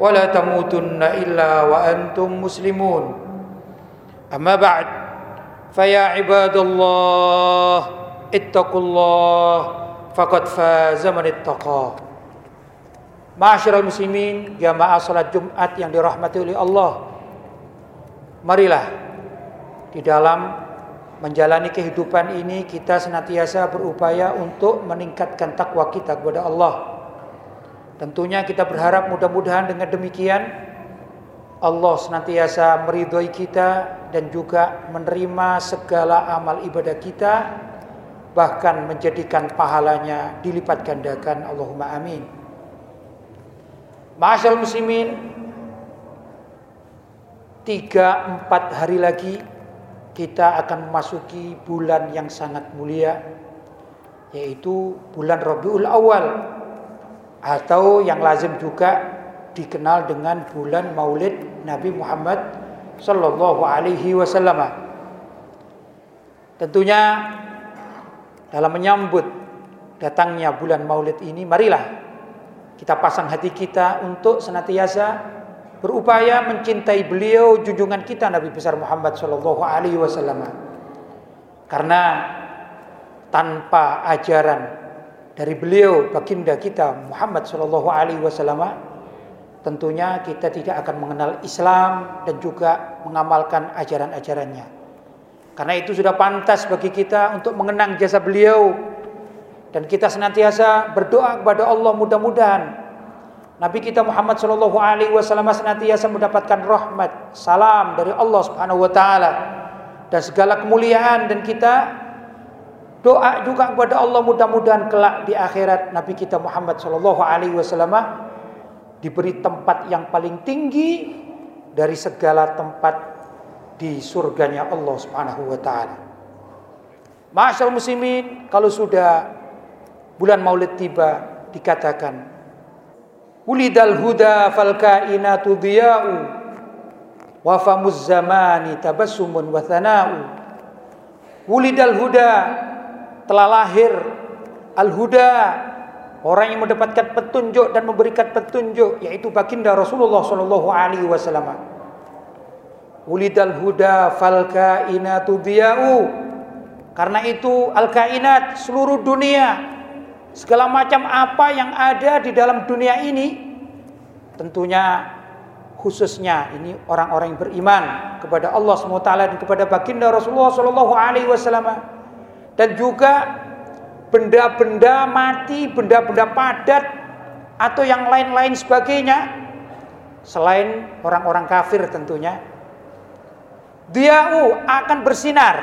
ولا تموتن إلا وأنتم مسلمون أما بعد فيا عباد الله اتقوا الله فقد فاز من اتقى Ma'asyiral muslimin, jamaah salat Jumat yang dirahmati oleh Allah. Marilah di dalam menjalani kehidupan ini kita senantiasa berupaya untuk meningkatkan takwa kita kepada Allah. Tentunya kita berharap mudah-mudahan dengan demikian Allah senantiasa meridhoi kita dan juga menerima segala amal ibadah kita bahkan menjadikan pahalanya dilipat gandakan Allahumma amin. Masyaallah muslimin tiga empat hari lagi kita akan memasuki bulan yang sangat mulia yaitu bulan Rabiul Awal atau yang lazim juga dikenal dengan bulan Maulid Nabi Muhammad sallallahu alaihi wasallam. Tentunya dalam menyambut datangnya bulan Maulid ini marilah kita pasang hati kita untuk senantiasa berupaya mencintai beliau junjungan kita Nabi besar Muhammad sallallahu alaihi wasallam. Karena tanpa ajaran dari beliau baginda kita Muhammad Shallallahu Alaihi Wasallam tentunya kita tidak akan mengenal Islam dan juga mengamalkan ajaran-ajarannya. Karena itu sudah pantas bagi kita untuk mengenang jasa beliau. Dan kita senantiasa berdoa kepada Allah mudah-mudahan Nabi kita Muhammad Shallallahu Alaihi Wasallam senantiasa mendapatkan rahmat salam dari Allah Subhanahu Wa Taala. Dan segala kemuliaan dan kita Doa juga kepada Allah mudah-mudahan kelak di akhirat Nabi kita Muhammad Shallallahu Alaihi Wasallam diberi tempat yang paling tinggi dari segala tempat di surganya Allah Subhanahu Wa Taala. Masyaallah muslimin, kalau sudah bulan Maulid tiba dikatakan Ulidal huda fal kainatu diya'u wa famuz zamani tabassumun wa thana'u. Huda telah lahir al-huda orang yang mendapatkan petunjuk dan memberikan petunjuk yaitu baginda Rasulullah sallallahu alaihi wasallam. Ulidal huda fal kainatu diyau. Karena itu al kainat seluruh dunia segala macam apa yang ada di dalam dunia ini tentunya khususnya ini orang-orang yang beriman kepada Allah SWT dan kepada baginda Rasulullah Sallallahu Alaihi Wasallam dan juga benda-benda mati, benda-benda padat atau yang lain-lain sebagainya selain orang-orang kafir tentunya. Diau akan bersinar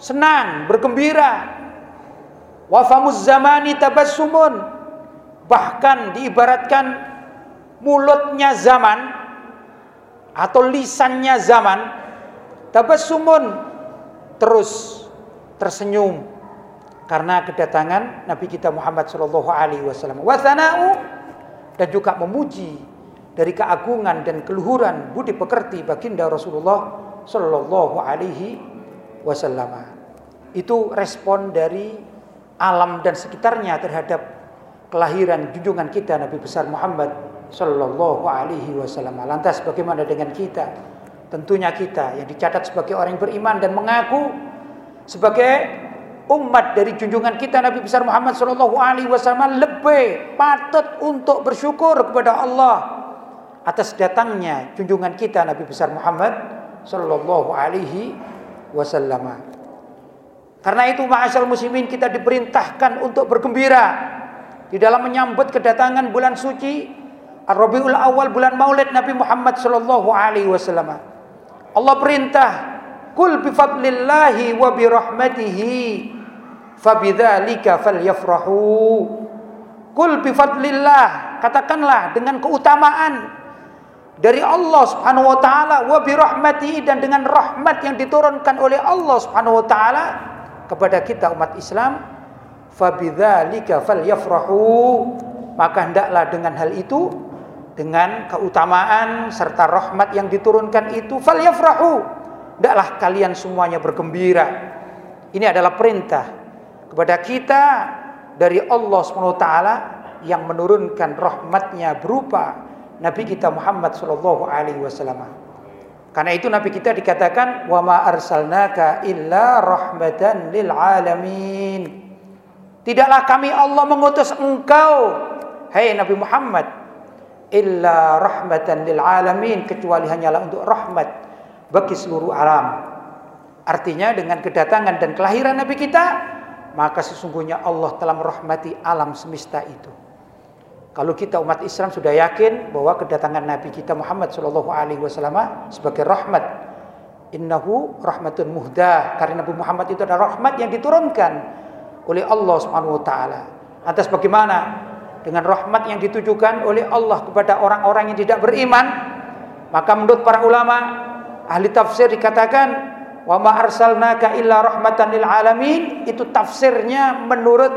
senang bergembira. Wafamuz zamani tabassumun bahkan diibaratkan mulutnya zaman atau lisannya zaman tabassumun terus tersenyum karena kedatangan Nabi kita Muhammad Shallallahu Alaihi Wasallam. Wasanau dan juga memuji dari keagungan dan keluhuran budi pekerti baginda Rasulullah Shallallahu Alaihi Wasallam. Itu respon dari alam dan sekitarnya terhadap kelahiran junjungan kita Nabi besar Muhammad Shallallahu Alaihi Wasallam. Lantas bagaimana dengan kita? Tentunya kita yang dicatat sebagai orang yang beriman dan mengaku sebagai umat dari junjungan kita Nabi besar Muhammad Shallallahu Alaihi Wasallam lebih patut untuk bersyukur kepada Allah atas datangnya junjungan kita Nabi besar Muhammad sallallahu alaihi wasallam. Karena itu ma'asyal muslimin kita diperintahkan untuk bergembira di dalam menyambut kedatangan bulan suci Ar-Rabiul Awal bulan Maulid Nabi Muhammad sallallahu alaihi wasallam. Allah perintah, "Kul bi fadlillahi wa bi rahmatihi fabidzalika falyafrahu." Kul bi fadlillah, katakanlah dengan keutamaan dari Allah Subhanahu wa taala wa bi rahmatihi dan dengan rahmat yang diturunkan oleh Allah Subhanahu wa taala kepada kita umat Islam fabidzalika falyafrahu maka hendaklah dengan hal itu dengan keutamaan serta rahmat yang diturunkan itu falyafrahu hendaklah kalian semuanya bergembira. Ini adalah perintah kepada kita dari Allah SWT yang menurunkan rahmatnya berupa Nabi kita Muhammad wasallam. Karena itu Nabi kita dikatakan wa ma arsalnaka illa rahmatan lil alamin. Tidaklah kami Allah mengutus engkau hai Nabi Muhammad illa rahmatan lil alamin. Kecuali hanyalah untuk rahmat bagi seluruh alam. Artinya dengan kedatangan dan kelahiran Nabi kita maka sesungguhnya Allah telah merahmati alam semesta itu. Kalau kita umat Islam sudah yakin bahwa kedatangan Nabi kita Muhammad Shallallahu Alaihi Wasallam sebagai rahmat, innahu rahmatun muhda karena Nabi Muhammad itu adalah rahmat yang diturunkan oleh Allah Subhanahu Wa Taala. Lantas bagaimana dengan rahmat yang ditujukan oleh Allah kepada orang-orang yang tidak beriman? Maka menurut para ulama ahli tafsir dikatakan wa ma arsalnaka illa rahmatan lil alamin itu tafsirnya menurut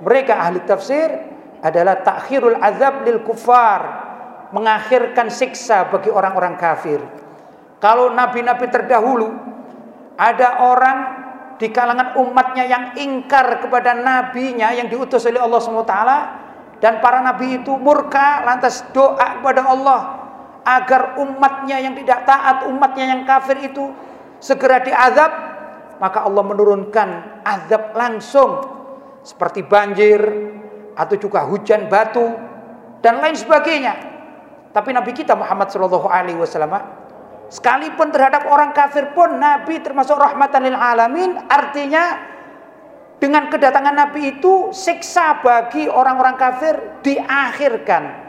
mereka ahli tafsir adalah takhirul azab lil kufar, mengakhirkan siksa bagi orang-orang kafir. Kalau nabi-nabi terdahulu ada orang di kalangan umatnya yang ingkar kepada nabinya yang diutus oleh Allah SWT dan para nabi itu murka lantas doa kepada Allah agar umatnya yang tidak taat, umatnya yang kafir itu segera diazab, maka Allah menurunkan azab langsung seperti banjir, atau juga hujan batu dan lain sebagainya. Tapi Nabi kita Muhammad Shallallahu Alaihi Wasallam sekalipun terhadap orang kafir pun Nabi termasuk rahmatan lil alamin artinya dengan kedatangan Nabi itu siksa bagi orang-orang kafir diakhirkan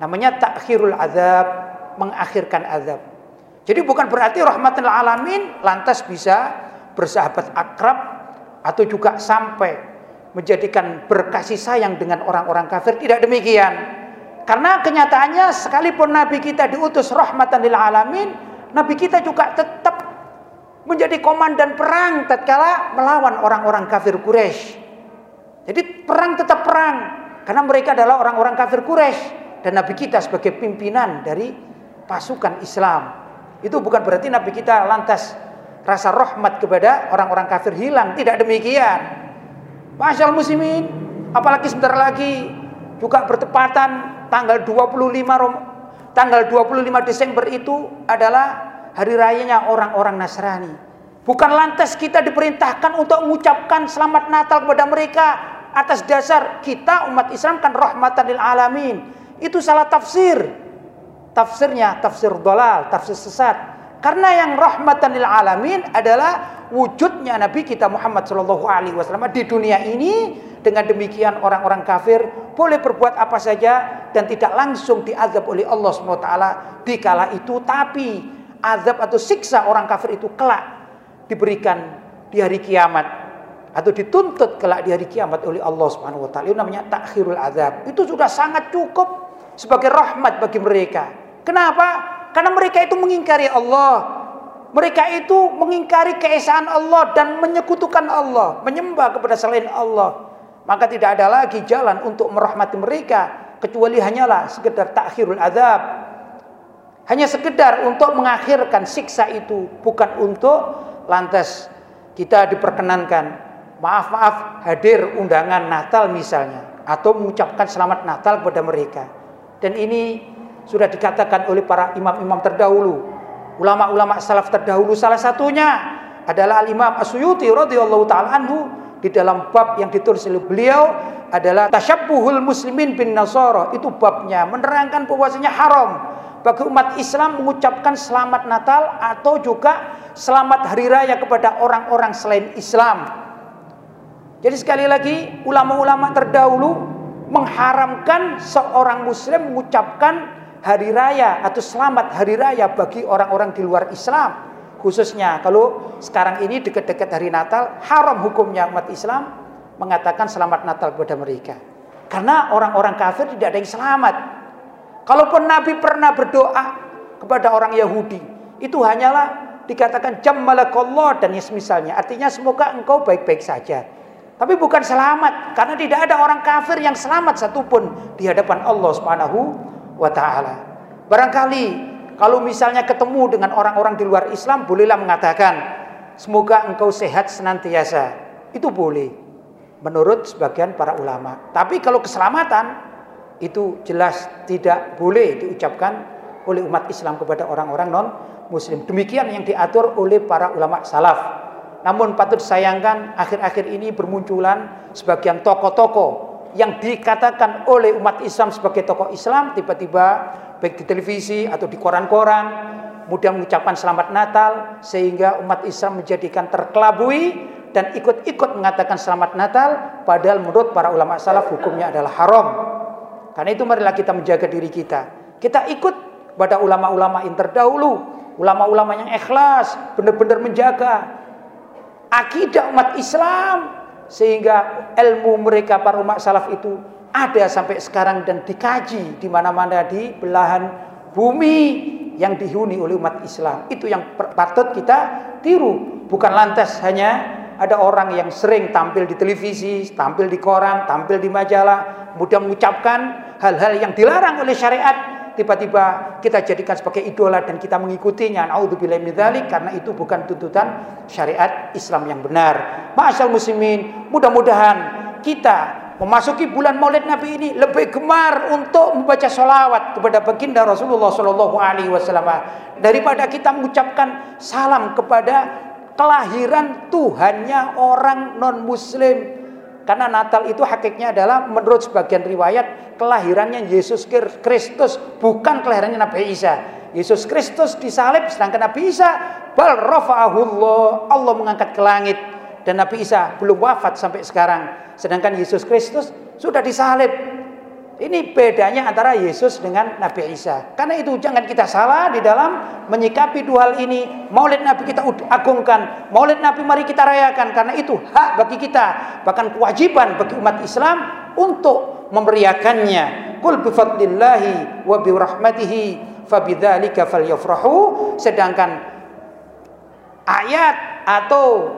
namanya takhirul azab mengakhirkan azab. Jadi bukan berarti rahmatan lil alamin lantas bisa bersahabat akrab atau juga sampai menjadikan berkasih sayang dengan orang-orang kafir. Tidak demikian. Karena kenyataannya sekalipun nabi kita diutus rahmatan lil alamin nabi kita juga tetap menjadi komandan perang tatkala melawan orang-orang kafir Quraisy. Jadi perang tetap perang karena mereka adalah orang-orang kafir Quraisy dan nabi kita sebagai pimpinan dari pasukan Islam. Itu bukan berarti nabi kita lantas rasa rahmat kepada orang-orang kafir hilang. Tidak demikian. Masyal muslimin, apalagi sebentar lagi juga bertepatan tanggal 25 Rom, tanggal 25 Desember itu adalah hari rayanya orang-orang Nasrani. Bukan lantas kita diperintahkan untuk mengucapkan selamat Natal kepada mereka. Atas dasar kita umat Islam kan rahmatan lil alamin. Itu salah tafsir. Tafsirnya tafsir dolal, tafsir sesat. Karena yang rahmatan lil alamin adalah wujudnya Nabi kita Muhammad Shallallahu Alaihi Wasallam di dunia ini dengan demikian orang-orang kafir boleh berbuat apa saja dan tidak langsung diazab oleh Allah SWT di kala itu tapi azab atau siksa orang kafir itu kelak diberikan di hari kiamat atau dituntut kelak di hari kiamat oleh Allah Subhanahu wa taala. Namanya takhirul azab. Itu sudah sangat cukup sebagai rahmat bagi mereka. Kenapa? Karena mereka itu mengingkari Allah, mereka itu mengingkari keesaan Allah dan menyekutukan Allah, menyembah kepada selain Allah. Maka tidak ada lagi jalan untuk merahmati mereka kecuali hanyalah sekedar takhirul azab. Hanya sekedar untuk mengakhirkan siksa itu, bukan untuk lantas kita diperkenankan maaf-maaf hadir undangan Natal misalnya atau mengucapkan selamat Natal kepada mereka. Dan ini sudah dikatakan oleh para imam-imam terdahulu. Ulama-ulama salaf terdahulu salah satunya adalah Al-Imam As-Suyuti radhiyallahu taala anhu. Di dalam bab yang ditulis oleh beliau adalah tasyabbuhul muslimin bin nasara. Itu babnya menerangkan bahwasanya haram bagi umat Islam mengucapkan selamat Natal atau juga selamat hari raya kepada orang-orang selain Islam. Jadi sekali lagi ulama-ulama terdahulu mengharamkan seorang muslim mengucapkan hari raya atau selamat hari raya bagi orang-orang di luar Islam. Khususnya kalau sekarang ini dekat-dekat hari Natal, haram hukumnya umat Islam mengatakan selamat Natal kepada mereka. Karena orang-orang kafir tidak ada yang selamat. Kalaupun Nabi pernah berdoa kepada orang Yahudi, itu hanyalah dikatakan jam malakallah dan misalnya. Artinya semoga engkau baik-baik saja. Tapi bukan selamat karena tidak ada orang kafir yang selamat satupun di hadapan Allah Subhanahu wa taala. Barangkali kalau misalnya ketemu dengan orang-orang di luar Islam, bolehlah mengatakan, semoga engkau sehat senantiasa. Itu boleh, menurut sebagian para ulama. Tapi kalau keselamatan, itu jelas tidak boleh diucapkan oleh umat Islam kepada orang-orang non-muslim. Demikian yang diatur oleh para ulama salaf. Namun patut sayangkan akhir-akhir ini bermunculan sebagian tokoh-tokoh yang dikatakan oleh umat Islam sebagai tokoh Islam tiba-tiba baik di televisi atau di koran-koran mudah mengucapkan selamat Natal sehingga umat Islam menjadikan terkelabui dan ikut-ikut mengatakan selamat Natal padahal menurut para ulama salaf hukumnya adalah haram. Karena itu marilah kita menjaga diri kita. Kita ikut pada ulama-ulama yang terdahulu, ulama-ulama yang ikhlas, benar-benar menjaga akidah umat Islam sehingga ilmu mereka para umat salaf itu ada sampai sekarang dan dikaji di mana-mana di belahan bumi yang dihuni oleh umat Islam. Itu yang patut kita tiru. Bukan lantas hanya ada orang yang sering tampil di televisi, tampil di koran, tampil di majalah, mudah mengucapkan hal-hal yang dilarang oleh syariat tiba-tiba kita jadikan sebagai idola dan kita mengikutinya. Nauzubillah min karena itu bukan tuntutan syariat Islam yang benar. Ma'asal muslimin, mudah-mudahan kita memasuki bulan Maulid Nabi ini lebih gemar untuk membaca sholawat kepada baginda Rasulullah Shallallahu Alaihi Wasallam daripada kita mengucapkan salam kepada kelahiran Tuhannya orang non Muslim. Karena Natal itu hakiknya adalah menurut sebagian riwayat kelahirannya Yesus Kristus bukan kelahirannya Nabi Isa. Yesus Kristus disalib sedangkan Nabi Isa bal rafa'ahullah Allah mengangkat ke langit dan Nabi Isa belum wafat sampai sekarang. Sedangkan Yesus Kristus sudah disalib. Ini bedanya antara Yesus dengan Nabi Isa. Karena itu jangan kita salah di dalam menyikapi dua hal ini. Maulid Nabi kita agungkan. Maulid Nabi mari kita rayakan. Karena itu hak bagi kita. Bahkan kewajiban bagi umat Islam untuk memeriakannya. Kul bifadlillahi wa birahmatihi fabidzalika falyafrahu. Sedangkan ayat atau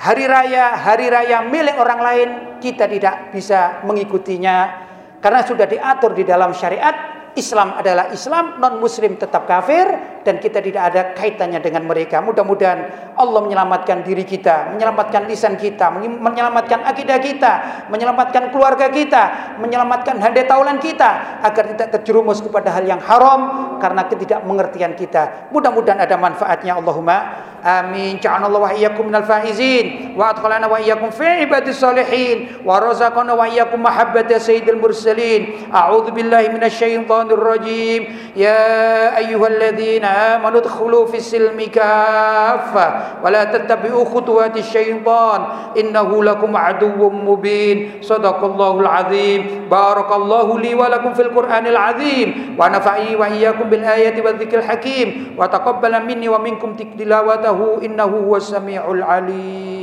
hari raya hari raya milik orang lain kita tidak bisa mengikutinya karena sudah diatur di dalam syariat Islam adalah Islam, non muslim tetap kafir dan kita tidak ada kaitannya dengan mereka. Mudah-mudahan Allah menyelamatkan diri kita, menyelamatkan lisan kita, menyelamatkan akidah kita, menyelamatkan keluarga kita, menyelamatkan hadiah taulan kita agar tidak terjerumus kepada hal yang haram karena ketidakmengertian kita. Mudah-mudahan ada manfaatnya Allahumma amin. Ja'alallahu wa iyyakum minal faizin wa adkhalana wa iyyakum fi ibadis salihin wa razaqana wa iyyakum mahabbata sayyidil mursalin. A'udzu billahi minasy syaithanir rajim. Ya ayyuhalladzina آمنوا ادخلوا في السلم كافة ولا تتبعوا خطوات الشيطان إنه لكم عدو مبين. صدق الله العظيم. بارك الله لي ولكم في القرآن العظيم. ونفعني وإياكم بالآية والذكر الحكيم. وتقبل مني ومنكم تلاوته إنه هو السميع العليم.